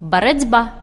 بريدبة